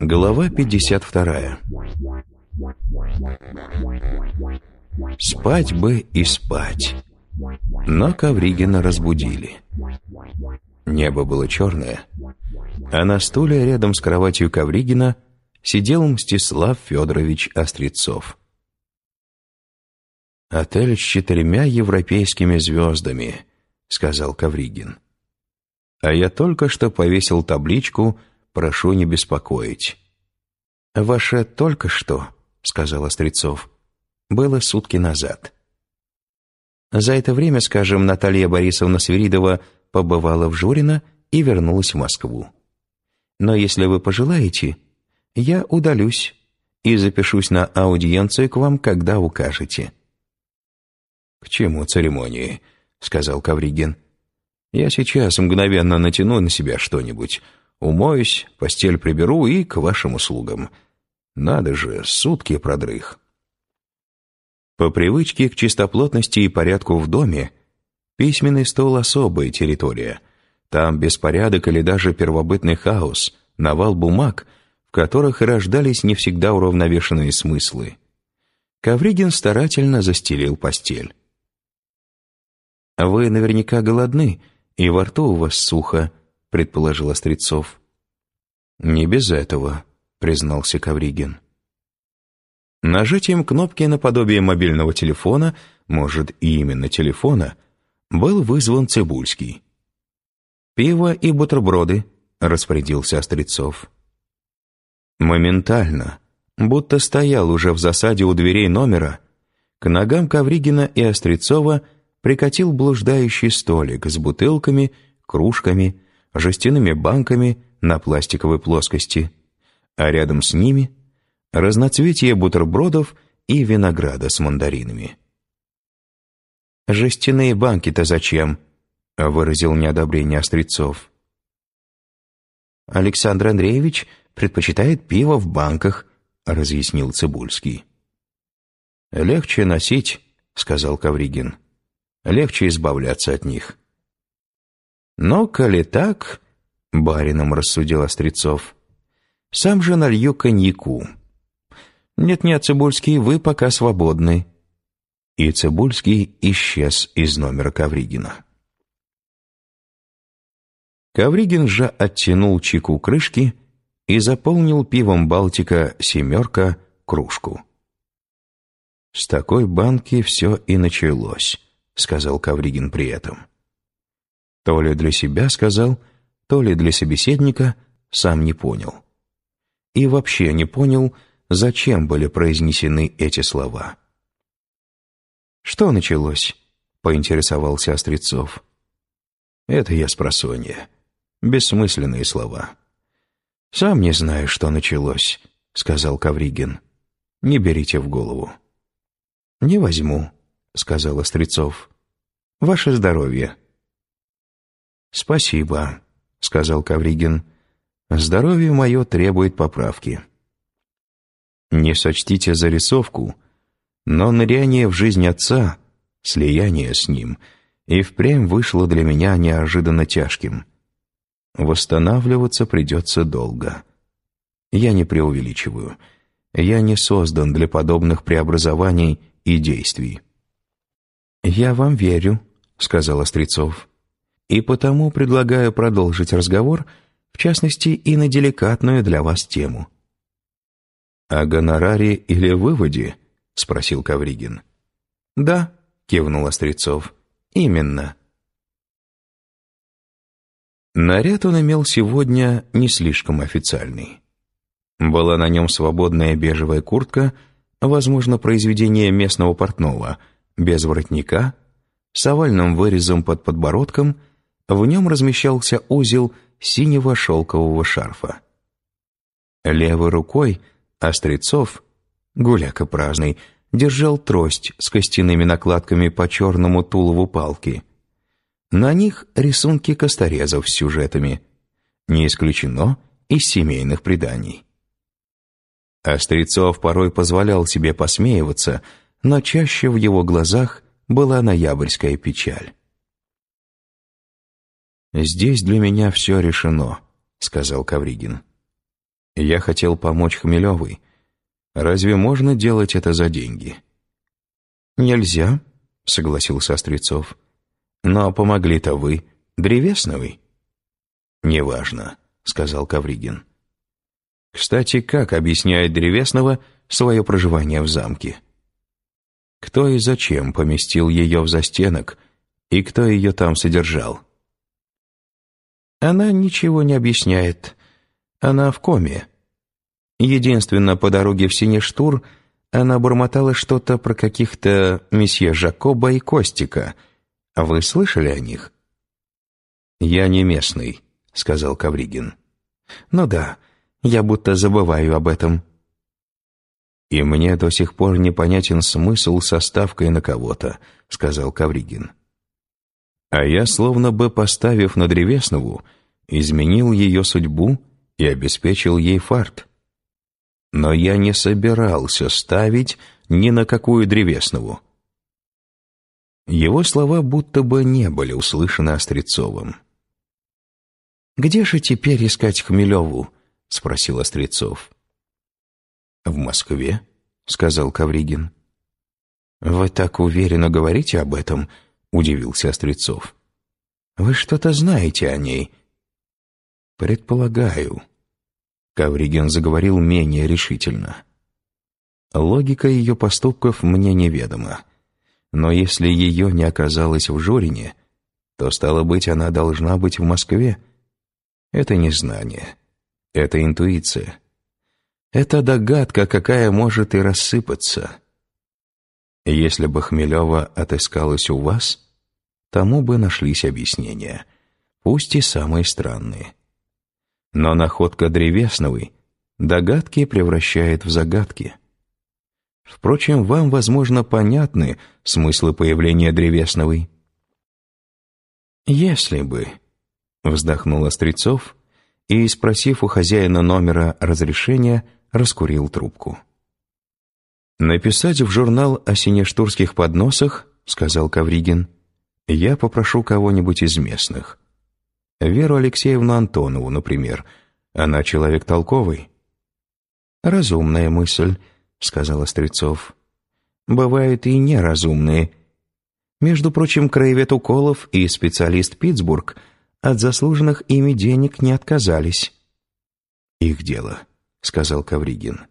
Глава 52 Спать бы и спать. Но Ковригина разбудили. Небо было черное, а на стуле рядом с кроватью Ковригина сидел Мстислав Федорович Острецов. «Отель с четырьмя европейскими звездами», — сказал Ковригин. «А я только что повесил табличку «Прошу не беспокоить». «Ваше «только что», — сказал Острецов, — «было сутки назад». За это время, скажем, Наталья Борисовна Свиридова побывала в Журино и вернулась в Москву. Но если вы пожелаете, я удалюсь и запишусь на аудиенцию к вам, когда укажете». «К чему церемонии?» — сказал Кавригин. «Я сейчас мгновенно натяну на себя что-нибудь, умоюсь, постель приберу и к вашим услугам. Надо же, сутки продрых». По привычке к чистоплотности и порядку в доме, письменный стол — особая территория. Там беспорядок или даже первобытный хаос, навал бумаг, в которых рождались не всегда уравновешенные смыслы. Ковригин старательно застелил постель. «Вы наверняка голодны, и во рту у вас сухо», — предположил Острецов. «Не без этого», — признался Ковригин. Нажатием кнопки наподобие мобильного телефона, может, и именно телефона, был вызван Цибульский. «Пиво и бутерброды», — распорядился Острецов. Моментально, будто стоял уже в засаде у дверей номера, к ногам Ковригина и Острецова прикатил блуждающий столик с бутылками, кружками, жестяными банками на пластиковой плоскости, а рядом с ними — разноцветие бутербродов и винограда с мандаринами. «Жестяные банки-то зачем?» — выразил неодобрение Острецов. «Александр Андреевич предпочитает пиво в банках», — разъяснил Цибульский. «Легче носить», — сказал Кавригин. «Легче избавляться от них». «Но, коли так», — барином рассудил Острецов, — «сам же налью коньяку». «Нет-нет, Цибульский, вы пока свободны». И Цибульский исчез из номера Ковригина. Ковригин же оттянул чеку крышки и заполнил пивом «Балтика» «семерка» кружку. «С такой банки все и началось», — сказал Ковригин при этом. То ли для себя сказал, то ли для собеседника, сам не понял. И вообще не понял, зачем были произнесены эти слова. «Что началось?» — поинтересовался Острецов. «Это я спросонья. Бессмысленные слова». «Сам не знаю, что началось», — сказал Кавригин. «Не берите в голову». «Не возьму», — сказал Острецов. «Ваше здоровье». «Спасибо», — сказал Кавригин. «Здоровье мое требует поправки». Не сочтите зарисовку, но ныряние в жизнь отца, слияние с ним, и впрямь вышло для меня неожиданно тяжким. Восстанавливаться придется долго. Я не преувеличиваю. Я не создан для подобных преобразований и действий. «Я вам верю», — сказал Острецов. «И потому предлагаю продолжить разговор, в частности, и на деликатную для вас тему». «О гонораре или выводе?» — спросил Кавригин. «Да», — кивнул Острецов, — «именно». Наряд он имел сегодня не слишком официальный. Была на нем свободная бежевая куртка, возможно, произведение местного портного, без воротника, с овальным вырезом под подбородком, в нем размещался узел синего шелкового шарфа. Левой рукой — Острецов, гуляка праздный, держал трость с костяными накладками по черному тулову палки. На них рисунки косторезов с сюжетами. Не исключено из семейных преданий. Острецов порой позволял себе посмеиваться но чаще в его глазах была ноябрьская печаль. «Здесь для меня все решено», — сказал Кавригин. «Я хотел помочь Хмелевой. Разве можно делать это за деньги?» «Нельзя», — согласился Острецов. «Но помогли-то вы, Древесновый». «Неважно», — сказал Кавригин. «Кстати, как объясняет Древесного свое проживание в замке?» Кто и зачем поместил ее в застенок, и кто ее там содержал? Она ничего не объясняет. Она в коме. Единственно, по дороге в Синештур она бормотала что-то про каких-то месье Жакоба и Костика. Вы слышали о них? «Я не местный», — сказал Кавригин. «Ну да, я будто забываю об этом». «И мне до сих пор непонятен смысл со ставкой на кого-то», — сказал Кавригин. А я, словно бы поставив на Древеснову, изменил ее судьбу и обеспечил ей фарт. Но я не собирался ставить ни на какую Древеснову. Его слова будто бы не были услышаны Острецовым. «Где же теперь искать Хмелеву?» — спросил Острецов. «В Москве», — сказал Кавригин. «Вы так уверенно говорите об этом?» — удивился Острецов. «Вы что-то знаете о ней?» «Предполагаю». Кавригин заговорил менее решительно. «Логика ее поступков мне неведома. Но если ее не оказалось в Жорине, то, стало быть, она должна быть в Москве. Это не знание, это интуиция. Это догадка, какая может и рассыпаться. Если бы Хмелева отыскалась у вас, тому бы нашлись объяснения, пусть и самые странные. Но находка Древесновой догадки превращает в загадки. Впрочем, вам, возможно, понятны смыслы появления Древесновой. «Если бы», — вздохнул Острецов и, спросив у хозяина номера разрешения, раскурил трубку. «Написать в журнал о синештурских подносах, — сказал Кавригин, — я попрошу кого-нибудь из местных. Веру Алексеевну Антонову, например. Она человек толковый». «Разумная мысль», — сказал Острецов. «Бывают и неразумные. Между прочим, краевед Уколов и специалист Питтсбург от заслуженных ими денег не отказались». «Их дело», сказал Кавригин.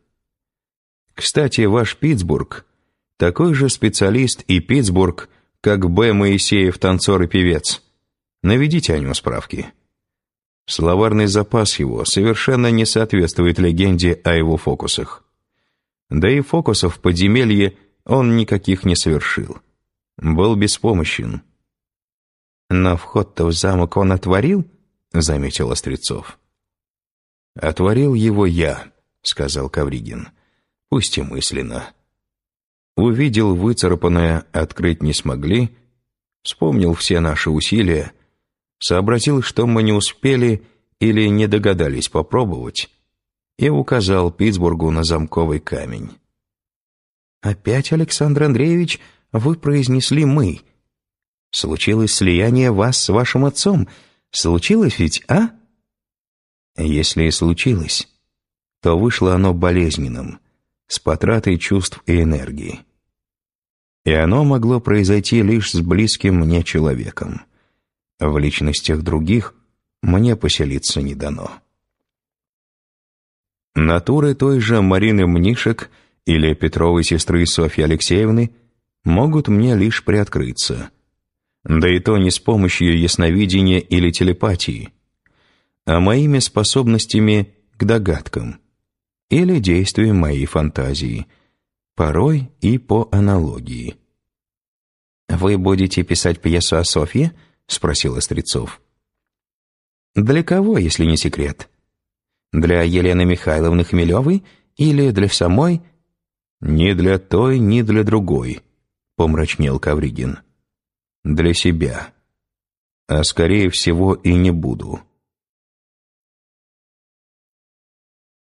Кстати, ваш Питтсбург такой же специалист и Питтсбург, как Б. Моисеев, танцор и певец. Наведите о нем справки. Словарный запас его совершенно не соответствует легенде о его фокусах. Да и фокусов в подземелье он никаких не совершил. Был беспомощен. «Но вход-то в замок он отворил?» — заметил Острецов. «Отворил его я», — сказал Кавригин. «Пусть и мысленно». Увидел выцарапанное, открыть не смогли, вспомнил все наши усилия, сообразил, что мы не успели или не догадались попробовать, и указал Питтсбургу на замковый камень. «Опять, Александр Андреевич, вы произнесли «мы». Случилось слияние вас с вашим отцом. Случилось ведь, а?» Если и случилось, то вышло оно болезненным, с потратой чувств и энергии. И оно могло произойти лишь с близким мне человеком. В личностях других мне поселиться не дано. Натуры той же Марины Мнишек или Петровой сестры Софьи Алексеевны могут мне лишь приоткрыться. Да и то не с помощью ясновидения или телепатии, а моими способностями к догадкам или действиям моей фантазии, порой и по аналогии. «Вы будете писать пьесу о Софье?» — спросил Острецов. «Для кого, если не секрет? Для Елены Михайловны Хмелевой или для самой?» «Ни для той, ни для другой», — помрачнел Кавригин. «Для себя. А скорее всего и не буду».